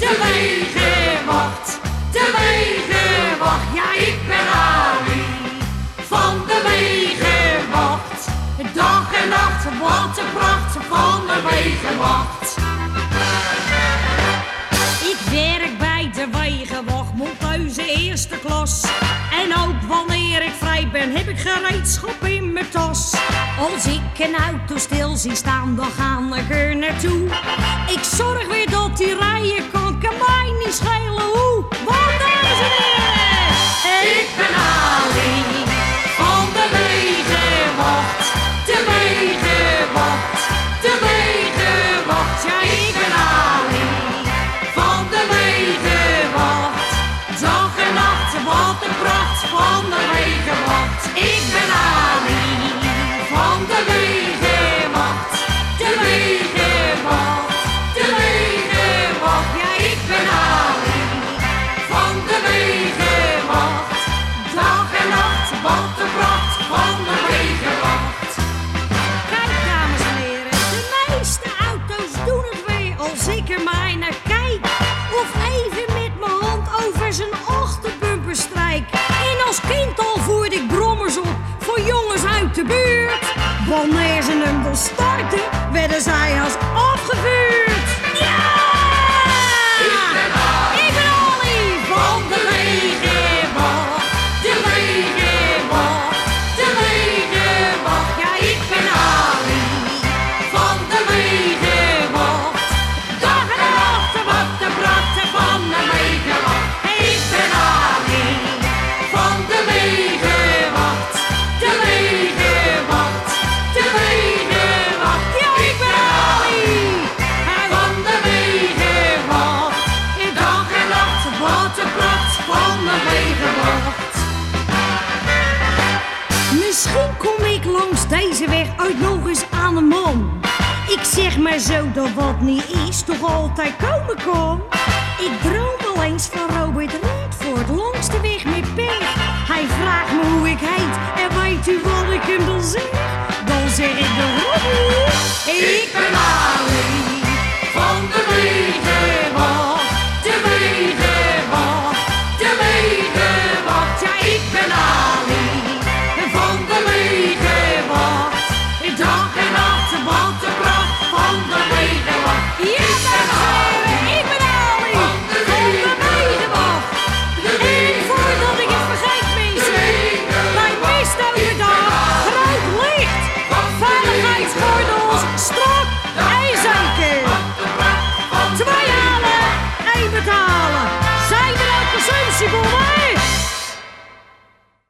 de wegenwacht, de wegenwacht. Ja, ik ben Ali van de wegenwacht. Dag en nacht, wat een pracht van de wegenwacht. Ik werk bij de wegenwacht, Monteuze eerste klas. En ook wanneer ik vrij ben, heb ik gereedschap in mijn tas. Als ik een auto stil zie staan, dan ga ik er naartoe. Ik zorg weer dat die rijden kan, kan ze hem dan starten, werden zij als Misschien kom ik langs deze weg ooit nog eens aan een man. Ik zeg maar zo dat wat niet is, toch altijd komen kan. Ik droom wel eens van Robert Redford langs de weg met pech. Hij vraagt me hoe ik heet en weet u wat ik hem dan zeg? Dan zeg ik de. Ik ben Ali Merci pour moi